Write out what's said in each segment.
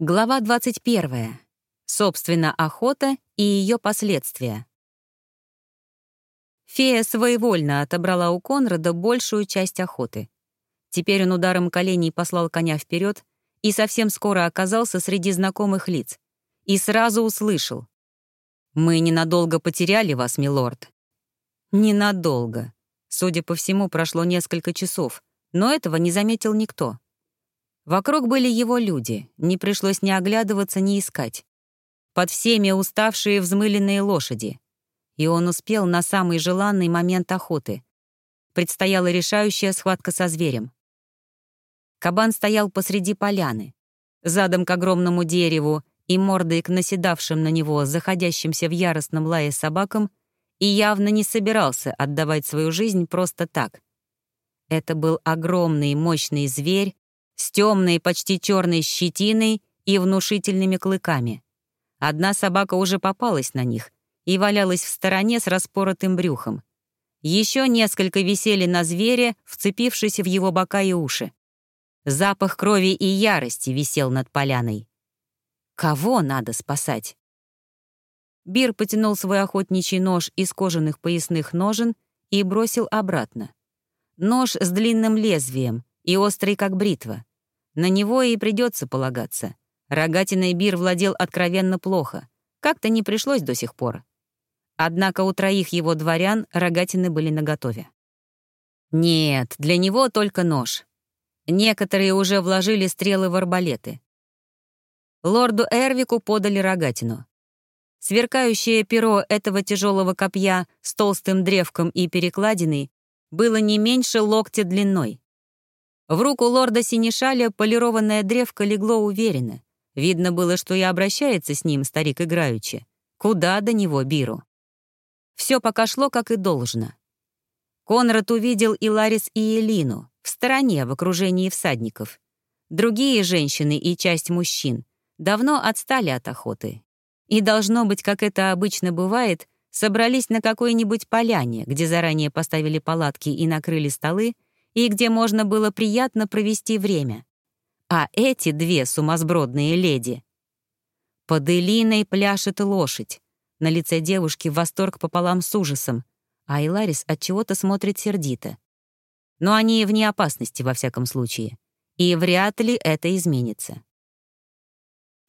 Глава 21. Собственно, охота и ее последствия. Фея своевольно отобрала у Конрада большую часть охоты. Теперь он ударом коленей послал коня вперед и совсем скоро оказался среди знакомых лиц. И сразу услышал. «Мы ненадолго потеряли вас, милорд». Ненадолго. Судя по всему, прошло несколько часов, но этого не заметил никто. Вокруг были его люди, не пришлось ни оглядываться, ни искать. Под всеми уставшие взмыленные лошади. И он успел на самый желанный момент охоты. Предстояла решающая схватка со зверем. Кабан стоял посреди поляны, задом к огромному дереву и мордой к наседавшим на него, заходящимся в яростном лае собакам, и явно не собирался отдавать свою жизнь просто так. Это был огромный мощный зверь, с темной, почти черной щетиной и внушительными клыками. Одна собака уже попалась на них и валялась в стороне с распоротым брюхом. Еще несколько висели на звере, вцепившись в его бока и уши. Запах крови и ярости висел над поляной. Кого надо спасать? Бир потянул свой охотничий нож из кожаных поясных ножен и бросил обратно. Нож с длинным лезвием, и острый, как бритва. На него и придется полагаться. Рогатиной Бир владел откровенно плохо. Как-то не пришлось до сих пор. Однако у троих его дворян рогатины были наготове. Нет, для него только нож. Некоторые уже вложили стрелы в арбалеты. Лорду Эрвику подали рогатину. Сверкающее перо этого тяжелого копья с толстым древком и перекладиной было не меньше локтя длиной. В руку лорда Синишаля полированная древко легло уверенно. Видно было, что и обращается с ним старик играючи. Куда до него Биру? Все пока шло, как и должно. Конрад увидел и Ларис, и Элину, в стороне, в окружении всадников. Другие женщины и часть мужчин давно отстали от охоты. И, должно быть, как это обычно бывает, собрались на какой-нибудь поляне, где заранее поставили палатки и накрыли столы, и где можно было приятно провести время. А эти две сумасбродные леди... Под Элиной пляшет лошадь. На лице девушки восторг пополам с ужасом, а Иларис от чего то смотрит сердито. Но они вне опасности, во всяком случае. И вряд ли это изменится.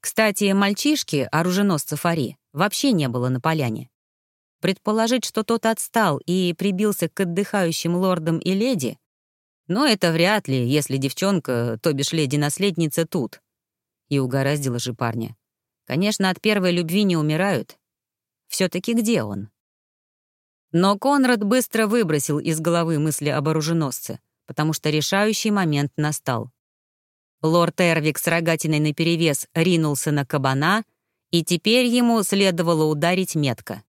Кстати, мальчишки, оруженосца Фари, вообще не было на поляне. Предположить, что тот отстал и прибился к отдыхающим лордам и леди, но это вряд ли, если девчонка, то бишь леди-наследница, тут. И угораздило же парня. Конечно, от первой любви не умирают. все таки где он? Но Конрад быстро выбросил из головы мысли об оруженосце, потому что решающий момент настал. Лорд Эрвик с рогатиной наперевес ринулся на кабана, и теперь ему следовало ударить метко.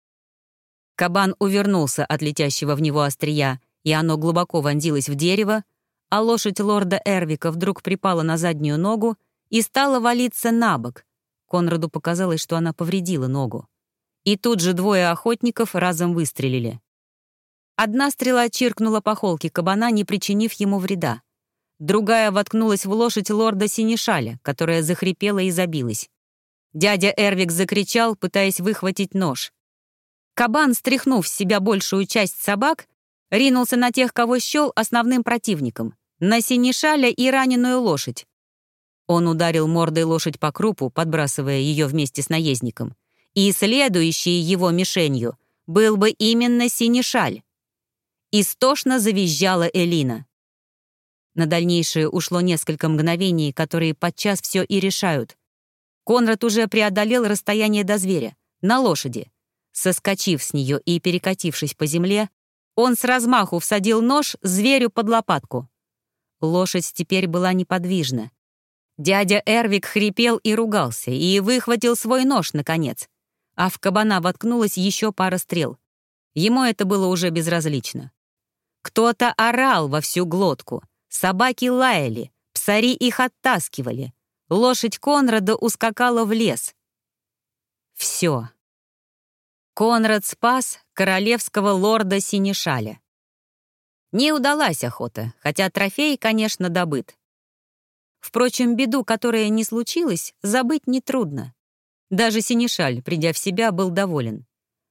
Кабан увернулся от летящего в него острия и оно глубоко вонзилось в дерево, а лошадь лорда Эрвика вдруг припала на заднюю ногу и стала валиться на бок. Конраду показалось, что она повредила ногу. И тут же двое охотников разом выстрелили. Одна стрела чиркнула по холке кабана, не причинив ему вреда. Другая воткнулась в лошадь лорда Синишаля, которая захрипела и забилась. Дядя Эрвик закричал, пытаясь выхватить нож. Кабан, стряхнув с себя большую часть собак, Ринулся на тех, кого счел основным противником, на синешаля и раненую лошадь. Он ударил мордой лошадь по крупу, подбрасывая ее вместе с наездником. И следующей его мишенью был бы именно синешаль. Истошно завизжала Элина. На дальнейшее ушло несколько мгновений, которые подчас все и решают. Конрад уже преодолел расстояние до зверя, на лошади. Соскочив с нее и перекатившись по земле, он с размаху всадил нож зверю под лопатку. Лошадь теперь была неподвижна. Дядя Эрвик хрипел и ругался, и выхватил свой нож, наконец. А в кабана воткнулась еще пара стрел. Ему это было уже безразлично. Кто-то орал во всю глотку. Собаки лаяли, псари их оттаскивали. Лошадь Конрада ускакала в лес. Все. Конрад спас королевского лорда Синишаля. Не удалась охота, хотя трофей, конечно, добыт. Впрочем, беду, которая не случилась, забыть нетрудно. Даже Синишаль, придя в себя, был доволен.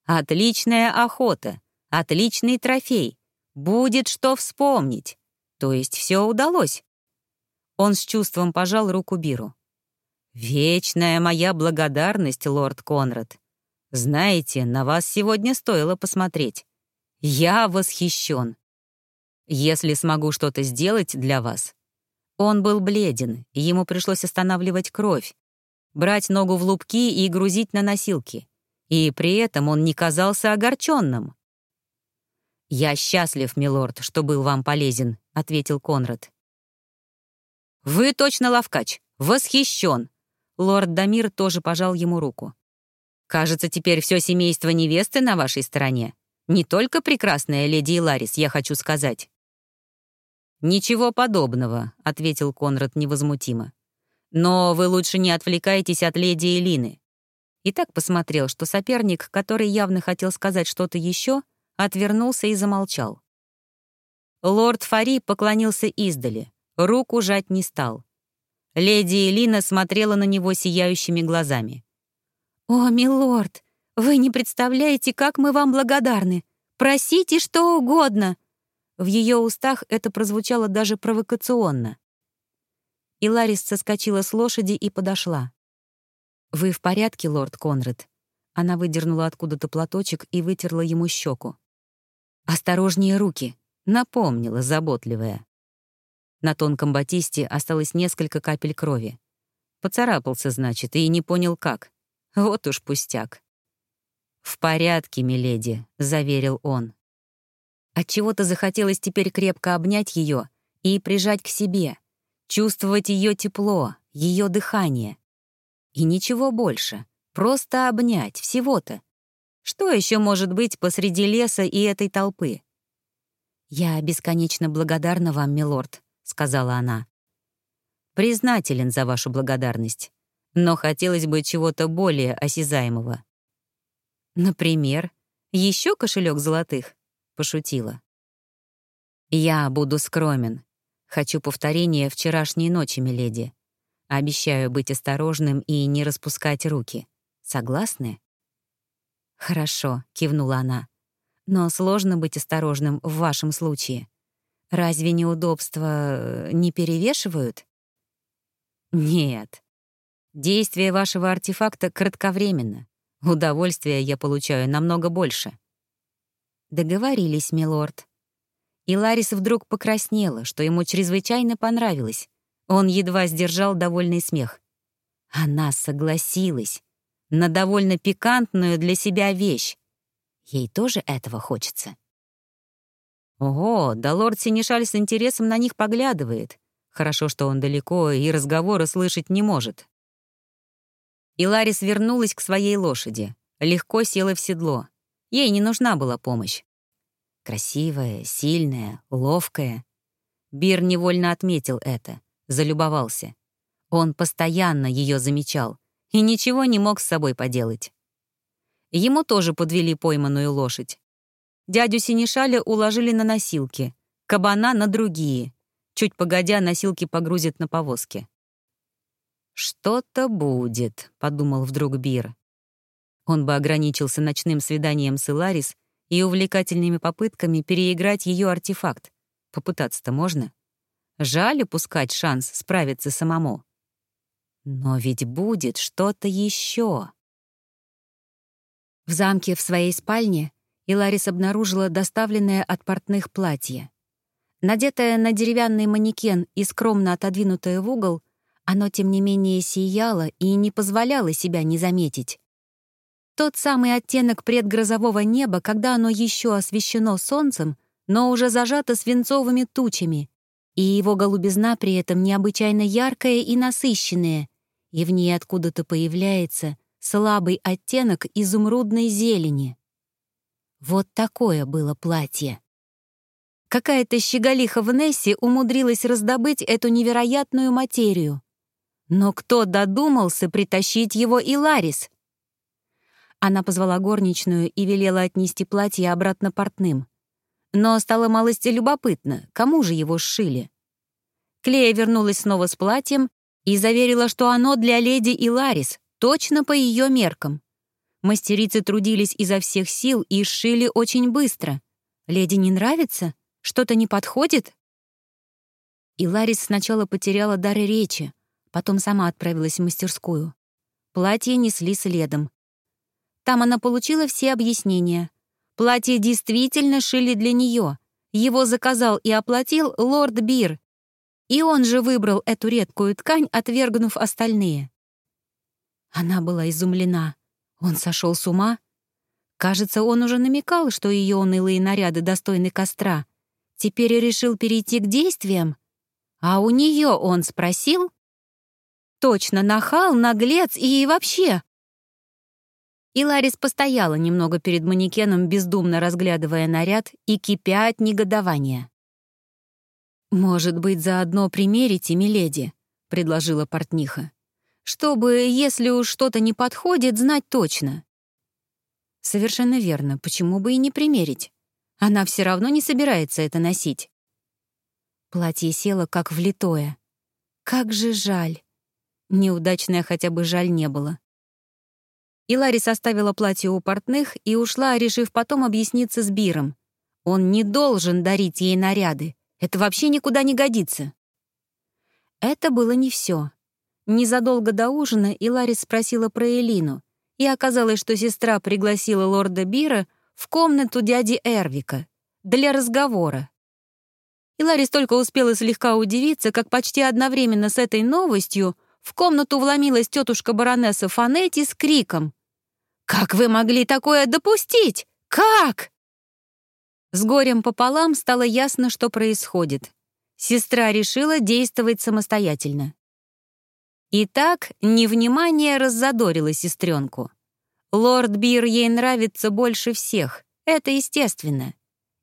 Отличная охота, отличный трофей. Будет что вспомнить. То есть все удалось. Он с чувством пожал руку Биру. «Вечная моя благодарность, лорд Конрад. Знаете, на вас сегодня стоило посмотреть. Я восхищен. Если смогу что-то сделать для вас, он был бледен, ему пришлось останавливать кровь, брать ногу в лупки и грузить на носилки. И при этом он не казался огорченным. «Я счастлив, милорд, что был вам полезен», — ответил Конрад. «Вы точно ловкач! Восхищен!» Лорд Дамир тоже пожал ему руку. «Кажется, теперь все семейство невесты на вашей стороне. Не только прекрасная леди Иларис, я хочу сказать». «Ничего подобного», — ответил Конрад невозмутимо. «Но вы лучше не отвлекайтесь от леди Элины». И так посмотрел, что соперник, который явно хотел сказать что-то еще, отвернулся и замолчал. Лорд Фари поклонился издали, руку жать не стал. Леди Элина смотрела на него сияющими глазами. «О, милорд, вы не представляете, как мы вам благодарны! Просите что угодно!» В ее устах это прозвучало даже провокационно. И Ларис соскочила с лошади и подошла. «Вы в порядке, лорд Конрад?» Она выдернула откуда-то платочек и вытерла ему щеку. «Осторожнее руки», — напомнила заботливая. На тонком батисте осталось несколько капель крови. Поцарапался, значит, и не понял, как. Вот уж пустяк. «В порядке, миледи», — заверил он. Отчего-то захотелось теперь крепко обнять ее и прижать к себе, чувствовать ее тепло, ее дыхание. И ничего больше, просто обнять, всего-то. Что еще может быть посреди леса и этой толпы? «Я бесконечно благодарна вам, милорд», — сказала она. «Признателен за вашу благодарность, но хотелось бы чего-то более осязаемого». «Например, еще кошелек золотых?» Пошутила. «Я буду скромен. Хочу повторения вчерашней ночи, миледи. Обещаю быть осторожным и не распускать руки. Согласны?» «Хорошо», — кивнула она. «Но сложно быть осторожным в вашем случае. Разве неудобства э, не перевешивают?» «Нет. Действие вашего артефакта кратковременно. Удовольствия я получаю намного больше. Договорились, милорд. И Ларис вдруг покраснела, что ему чрезвычайно понравилось. Он едва сдержал довольный смех. Она согласилась на довольно пикантную для себя вещь. Ей тоже этого хочется. Ого, да лорд Синишаль с интересом на них поглядывает. Хорошо, что он далеко и разговора слышать не может. И Ларис вернулась к своей лошади, легко села в седло. Ей не нужна была помощь. Красивая, сильная, ловкая. Бир невольно отметил это, залюбовался. Он постоянно ее замечал и ничего не мог с собой поделать. Ему тоже подвели пойманную лошадь. Дядю Синишаля уложили на носилки, кабана — на другие. Чуть погодя, носилки погрузят на повозки. «Что-то будет», — подумал вдруг Бир. Он бы ограничился ночным свиданием с Иларис и увлекательными попытками переиграть ее артефакт. Попытаться-то можно. Жаль упускать шанс справиться самому. Но ведь будет что-то еще. В замке в своей спальне Иларис обнаружила доставленное от портных платье. Надетое на деревянный манекен и скромно отодвинутое в угол, оно, тем не менее, сияло и не позволяло себя не заметить. Тот самый оттенок предгрозового неба, когда оно еще освещено солнцем, но уже зажато свинцовыми тучами, и его голубизна при этом необычайно яркая и насыщенная, и в ней откуда-то появляется слабый оттенок изумрудной зелени. Вот такое было платье. Какая-то щеголиха в Нессе умудрилась раздобыть эту невероятную материю. Но кто додумался притащить его и Ларис? Она позвала горничную и велела отнести платье обратно портным. Но стало малости любопытно, кому же его сшили. Клея вернулась снова с платьем и заверила, что оно для леди Иларис, точно по ее меркам. Мастерицы трудились изо всех сил и шили очень быстро. Леди не нравится? Что-то не подходит? И Ларис сначала потеряла дар речи, потом сама отправилась в мастерскую. Платье несли следом. Там она получила все объяснения. Платье действительно шили для нее. Его заказал и оплатил лорд Бир. И он же выбрал эту редкую ткань, отвергнув остальные. Она была изумлена. Он сошел с ума? Кажется, он уже намекал, что ее унылые наряды достойны костра. Теперь решил перейти к действиям? А у нее он спросил? Точно, нахал, наглец и вообще. И Ларис постояла немного перед манекеном, бездумно разглядывая наряд и кипя от негодования. «Может быть, заодно примерите, миледи», — предложила портниха чтобы, если уж что-то не подходит, знать точно. Совершенно верно, почему бы и не примерить? Она все равно не собирается это носить. Платье село как влитое. Как же жаль. Неудачное хотя бы жаль не было. И Ларис оставила платье у портных и ушла, решив потом объясниться с Биром. Он не должен дарить ей наряды. Это вообще никуда не годится. Это было не все. Незадолго до ужина Иларис спросила про Элину, и оказалось, что сестра пригласила лорда Бира в комнату дяди Эрвика для разговора. Иларис только успела слегка удивиться, как почти одновременно с этой новостью в комнату вломилась тетушка баронесса Фанетти с криком. «Как вы могли такое допустить? Как?» С горем пополам стало ясно, что происходит. Сестра решила действовать самостоятельно. Итак, невнимание раззадорило сестренку. Лорд Бир ей нравится больше всех, это естественно.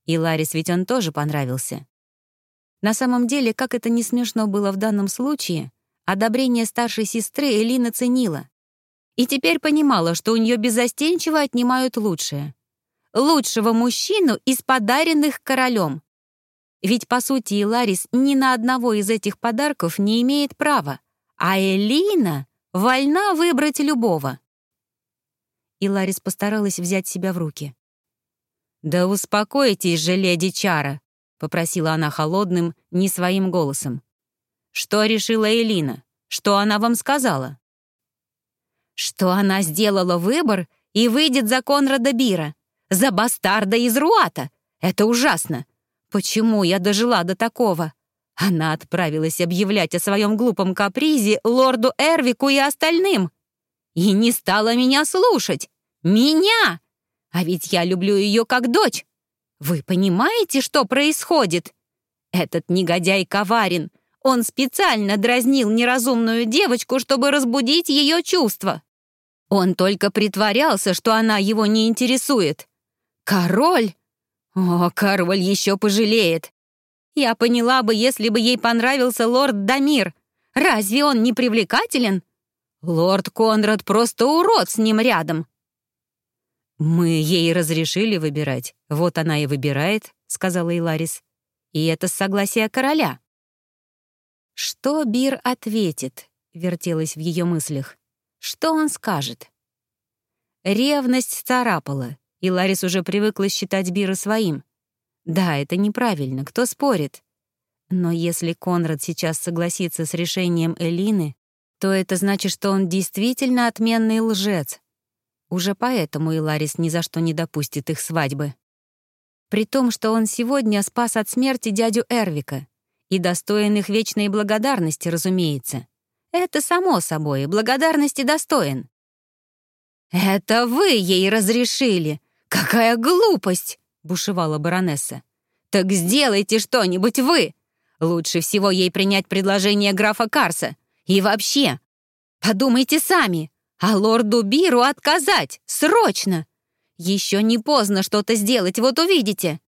И Ларис ведь он тоже понравился. На самом деле, как это не смешно было в данном случае, одобрение старшей сестры Элина ценила. И теперь понимала, что у нее безостенчиво отнимают лучшее. Лучшего мужчину из подаренных королем. Ведь, по сути, Ларис ни на одного из этих подарков не имеет права а Элина вольна выбрать любого. И Ларис постаралась взять себя в руки. «Да успокойтесь же, леди Чара», — попросила она холодным, не своим голосом. «Что решила Элина? Что она вам сказала?» «Что она сделала выбор и выйдет за Конрада Бира, за бастарда из Руата. Это ужасно. Почему я дожила до такого?» Она отправилась объявлять о своем глупом капризе лорду Эрвику и остальным. И не стала меня слушать. Меня! А ведь я люблю ее как дочь. Вы понимаете, что происходит? Этот негодяй коварен. Он специально дразнил неразумную девочку, чтобы разбудить ее чувства. Он только притворялся, что она его не интересует. Король? О, король еще пожалеет. Я поняла бы, если бы ей понравился лорд Дамир. Разве он не привлекателен? Лорд Конрад просто урод с ним рядом. «Мы ей разрешили выбирать. Вот она и выбирает», — сказала Иларис. «И это с согласия короля». «Что Бир ответит?» — вертелась в ее мыслях. «Что он скажет?» Ревность царапала, и Ларис уже привыкла считать Бира своим. Да, это неправильно, кто спорит? Но если Конрад сейчас согласится с решением Элины, то это значит, что он действительно отменный лжец. Уже поэтому и Ларис ни за что не допустит их свадьбы. При том, что он сегодня спас от смерти дядю Эрвика и достоин их вечной благодарности, разумеется. Это само собой, благодарности достоин. «Это вы ей разрешили! Какая глупость!» — бушевала баронесса. «Так сделайте что-нибудь вы! Лучше всего ей принять предложение графа Карса. И вообще, подумайте сами, а лорду Биру отказать, срочно! Еще не поздно что-то сделать, вот увидите!»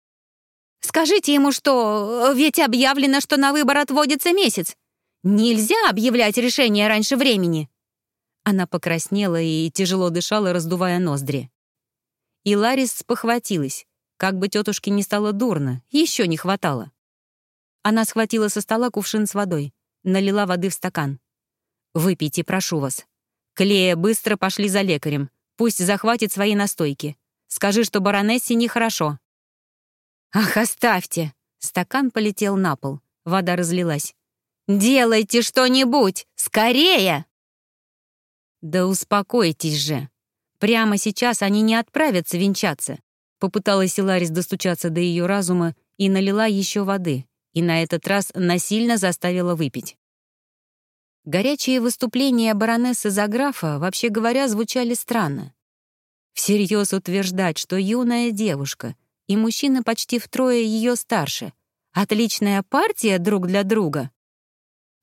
«Скажите ему, что... Ведь объявлено, что на выбор отводится месяц. Нельзя объявлять решение раньше времени!» Она покраснела и тяжело дышала, раздувая ноздри. И Ларис спохватилась. Как бы тетушке не стало дурно, еще не хватало. Она схватила со стола кувшин с водой, налила воды в стакан. «Выпейте, прошу вас. Клея, быстро пошли за лекарем. Пусть захватит свои настойки. Скажи, что баронессе нехорошо». «Ах, оставьте!» Стакан полетел на пол. Вода разлилась. «Делайте что-нибудь! Скорее!» «Да успокойтесь же! Прямо сейчас они не отправятся венчаться!» Попыталась Иларис достучаться до ее разума и налила еще воды, и на этот раз насильно заставила выпить. Горячие выступления баронессы Заграфа, вообще говоря, звучали странно. Всерьез утверждать, что юная девушка и мужчина почти втрое ее старше — отличная партия друг для друга.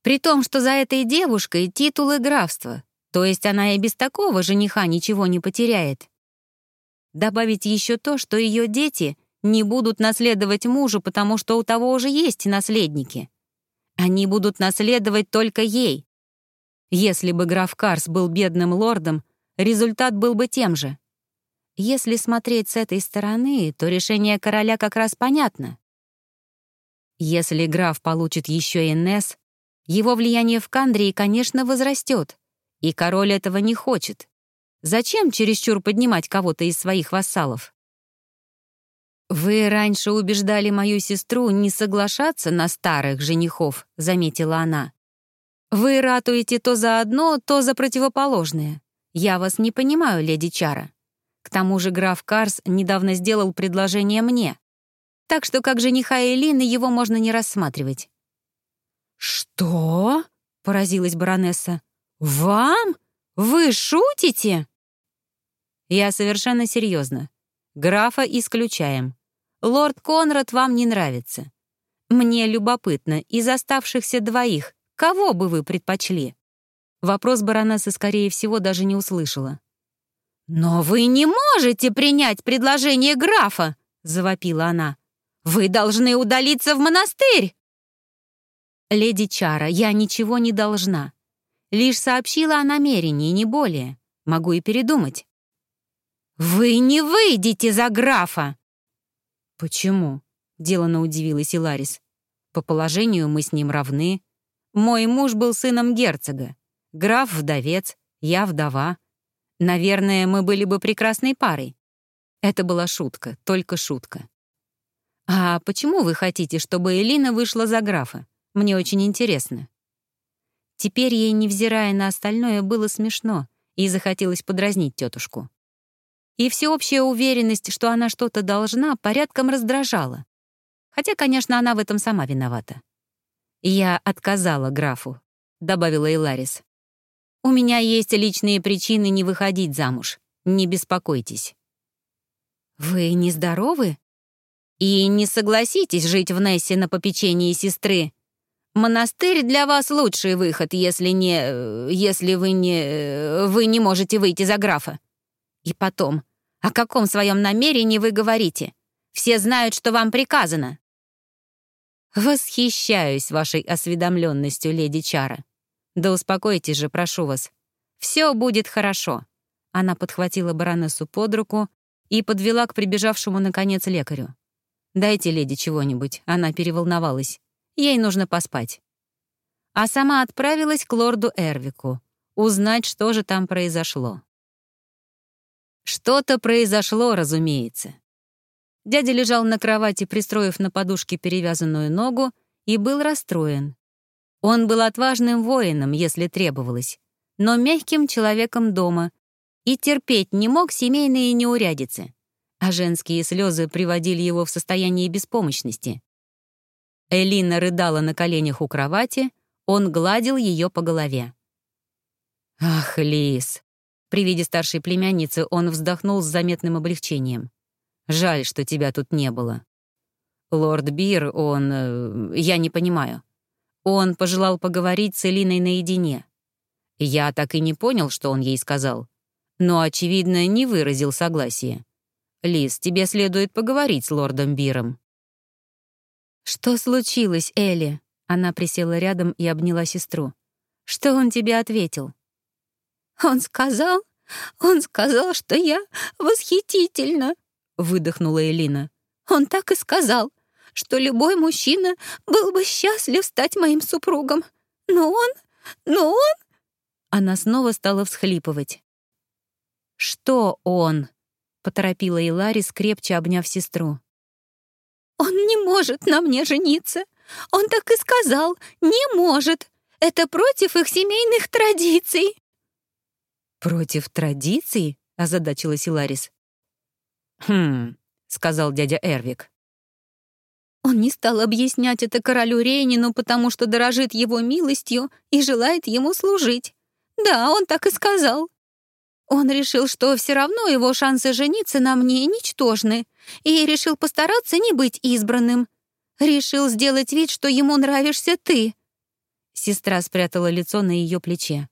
При том, что за этой девушкой титулы графства, то есть она и без такого жениха ничего не потеряет. Добавить еще то, что ее дети не будут наследовать мужу, потому что у того уже есть наследники. Они будут наследовать только ей. Если бы граф Карс был бедным лордом, результат был бы тем же. Если смотреть с этой стороны, то решение короля как раз понятно. Если граф получит еще и Несс, его влияние в Кандрии, конечно, возрастет, и король этого не хочет. Зачем чересчур поднимать кого-то из своих вассалов? «Вы раньше убеждали мою сестру не соглашаться на старых женихов», — заметила она. «Вы ратуете то за одно, то за противоположное. Я вас не понимаю, леди Чара. К тому же граф Карс недавно сделал предложение мне. Так что как жениха Элины его можно не рассматривать». «Что?» — поразилась баронесса. «Вам? Вы шутите?» «Я совершенно серьезно. Графа исключаем. Лорд Конрад вам не нравится. Мне любопытно, из оставшихся двоих, кого бы вы предпочли?» Вопрос баронессы, скорее всего, даже не услышала. «Но вы не можете принять предложение графа!» — завопила она. «Вы должны удалиться в монастырь!» «Леди Чара, я ничего не должна. Лишь сообщила о намерении, не более. Могу и передумать. «Вы не выйдете за графа!» «Почему?» — делано удивилась Иларис. «По положению мы с ним равны. Мой муж был сыном герцога. Граф — вдовец, я — вдова. Наверное, мы были бы прекрасной парой. Это была шутка, только шутка. А почему вы хотите, чтобы Элина вышла за графа? Мне очень интересно». Теперь ей, невзирая на остальное, было смешно, и захотелось подразнить тетушку и всеобщая уверенность, что она что-то должна, порядком раздражала. Хотя, конечно, она в этом сама виновата. «Я отказала графу», — добавила Иларис. «У меня есть личные причины не выходить замуж. Не беспокойтесь». «Вы нездоровы?» «И не согласитесь жить в Нессе на попечении сестры. Монастырь для вас лучший выход, если не... если вы не... вы не можете выйти за графа. И потом, о каком своем намерении вы говорите? Все знают, что вам приказано». «Восхищаюсь вашей осведомленностью, леди Чара. Да успокойтесь же, прошу вас. Все будет хорошо». Она подхватила баронессу под руку и подвела к прибежавшему, наконец, лекарю. «Дайте леди чего-нибудь», она переволновалась. «Ей нужно поспать». А сама отправилась к лорду Эрвику, узнать, что же там произошло. Что-то произошло, разумеется. Дядя лежал на кровати, пристроив на подушке перевязанную ногу, и был расстроен. Он был отважным воином, если требовалось, но мягким человеком дома и терпеть не мог семейные неурядицы, а женские слезы приводили его в состояние беспомощности. Элина рыдала на коленях у кровати, он гладил ее по голове. «Ах, Лис, при виде старшей племянницы он вздохнул с заметным облегчением. «Жаль, что тебя тут не было». «Лорд Бир, он... Э, я не понимаю. Он пожелал поговорить с Элиной наедине. Я так и не понял, что он ей сказал. Но, очевидно, не выразил согласия. Лиз, тебе следует поговорить с лордом Биром». «Что случилось, Элли?» Она присела рядом и обняла сестру. «Что он тебе ответил?» «Он сказал, он сказал, что я восхитительна», — выдохнула Элина. «Он так и сказал, что любой мужчина был бы счастлив стать моим супругом. Но он... но он...» Она снова стала всхлипывать. «Что он?» — поторопила Иларис, крепче обняв сестру. «Он не может на мне жениться. Он так и сказал. Не может. Это против их семейных традиций». «Против традиций?» — озадачилась Иларис. «Хм», — сказал дядя Эрвик. Он не стал объяснять это королю Рейнину, потому что дорожит его милостью и желает ему служить. Да, он так и сказал. Он решил, что все равно его шансы жениться на мне ничтожны, и решил постараться не быть избранным. Решил сделать вид, что ему нравишься ты. Сестра спрятала лицо на ее плече.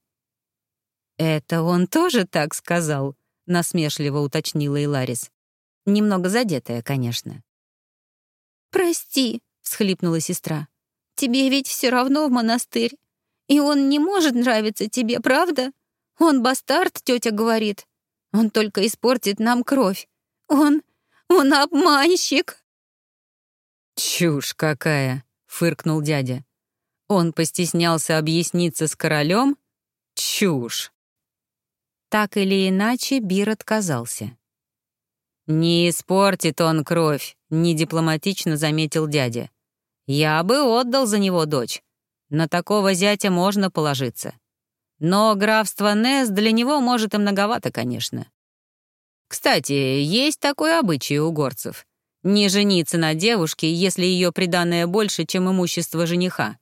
«Это он тоже так сказал?» — насмешливо уточнила Иларис. Немного задетая, конечно. «Прости», — всхлипнула сестра. «Тебе ведь все равно в монастырь. И он не может нравиться тебе, правда? Он бастард, тетя говорит. Он только испортит нам кровь. Он... он обманщик!» «Чушь какая!» — фыркнул дядя. Он постеснялся объясниться с королем? Чушь! Так или иначе, Бир отказался. «Не испортит он кровь», — недипломатично заметил дядя. «Я бы отдал за него дочь. На такого зятя можно положиться. Но графство Нес для него, может, и многовато, конечно. Кстати, есть такой обычай у горцев. Не жениться на девушке, если ее приданное больше, чем имущество жениха.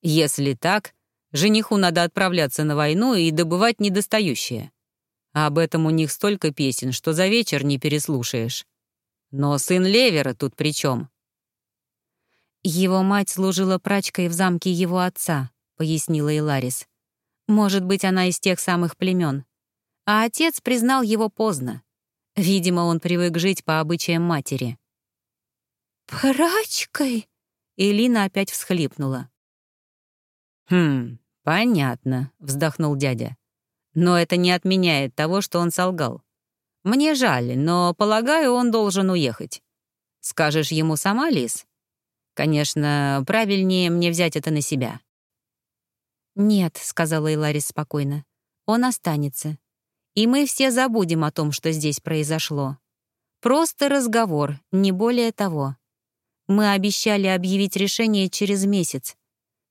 Если так, жениху надо отправляться на войну и добывать недостающее. А об этом у них столько песен, что за вечер не переслушаешь. Но сын Левера тут при чем? «Его мать служила прачкой в замке его отца», — пояснила Иларис. «Может быть, она из тех самых племен. А отец признал его поздно. Видимо, он привык жить по обычаям матери». «Прачкой?» — Элина опять всхлипнула. «Хм, понятно», — вздохнул дядя. Но это не отменяет того, что он солгал. Мне жаль, но, полагаю, он должен уехать. Скажешь ему сама, Лис? Конечно, правильнее мне взять это на себя. «Нет», — сказала Иларис спокойно, — «он останется. И мы все забудем о том, что здесь произошло. Просто разговор, не более того. Мы обещали объявить решение через месяц,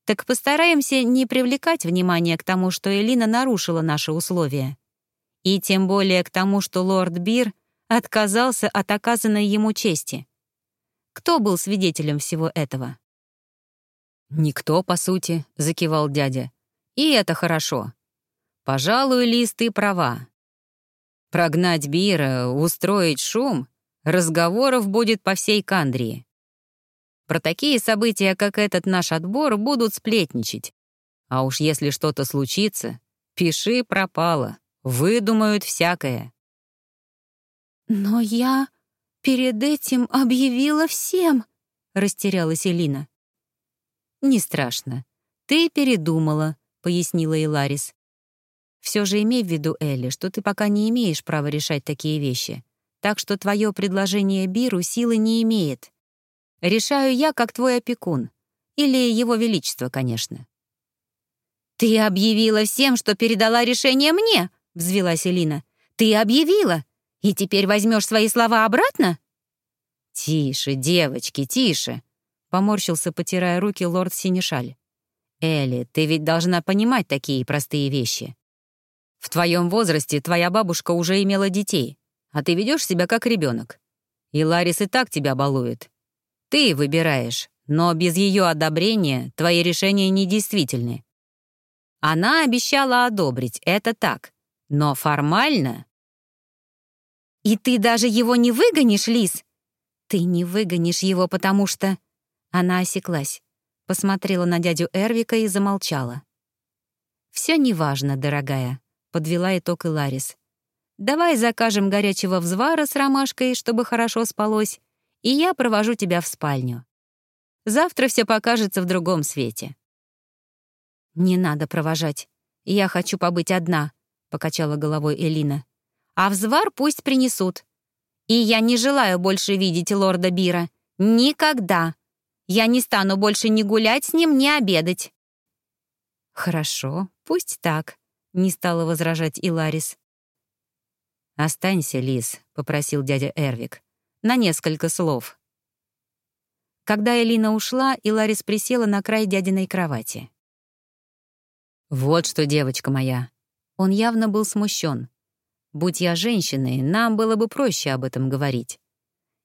так постараемся не привлекать внимание к тому, что Элина нарушила наши условия. И тем более к тому, что лорд Бир отказался от оказанной ему чести. Кто был свидетелем всего этого? «Никто, по сути», — закивал дядя. «И это хорошо. Пожалуй, Лиз, ты права. Прогнать Бира, устроить шум, разговоров будет по всей Кандрии. Про такие события, как этот наш отбор, будут сплетничать. А уж если что-то случится, пиши пропало, выдумают всякое. «Но я перед этим объявила всем», — растерялась Элина. «Не страшно. Ты передумала», — пояснила Иларис. «Все же имей в виду, Элли, что ты пока не имеешь права решать такие вещи, так что твое предложение Биру силы не имеет. Решаю я, как твой опекун. Или его величество, конечно». «Ты объявила всем, что передала решение мне!» — взвелась Элина. «Ты объявила! И теперь возьмешь свои слова обратно?» «Тише, девочки, тише!» — поморщился, потирая руки лорд Синишаль. «Элли, ты ведь должна понимать такие простые вещи. В твоем возрасте твоя бабушка уже имела детей, а ты ведешь себя как ребенок. И Ларис и так тебя балует. Ты выбираешь, но без ее одобрения твои решения недействительны. Она обещала одобрить, это так, но формально... «И ты даже его не выгонишь, Лис?» «Ты не выгонишь его, потому что...» Она осеклась, посмотрела на дядю Эрвика и замолчала. «Все неважно, дорогая», — подвела итог и Ларис. «Давай закажем горячего взвара с ромашкой, чтобы хорошо спалось, и я провожу тебя в спальню. Завтра все покажется в другом свете». «Не надо провожать. Я хочу побыть одна», — покачала головой Элина. «А взвар пусть принесут. И я не желаю больше видеть лорда Бира. Никогда. Я не стану больше ни гулять с ним, ни обедать». «Хорошо, пусть так», — не стала возражать и Ларис. «Останься, Лис», — попросил дядя Эрвик, — «на несколько слов». Когда Элина ушла, Иларис присела на край дядиной кровати. «Вот что, девочка моя». Он явно был смущен. «Будь я женщиной, нам было бы проще об этом говорить.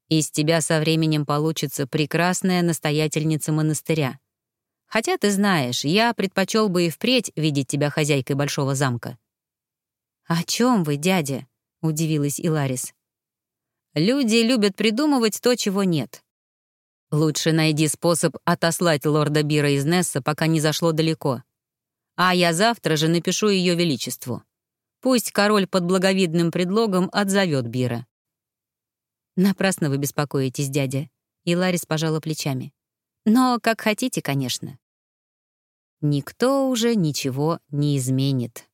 Из тебя со временем получится прекрасная настоятельница монастыря. Хотя ты знаешь, я предпочел бы и впредь видеть тебя хозяйкой большого замка». «О чем вы, дядя?» — удивилась Иларис. «Люди любят придумывать то, чего нет. Лучше найди способ отослать лорда Бира из Несса, пока не зашло далеко. А я завтра же напишу Ее Величеству. Пусть король под благовидным предлогом отзовет Бира». «Напрасно вы беспокоитесь, дядя», — и Ларис пожала плечами. «Но как хотите, конечно». Никто уже ничего не изменит.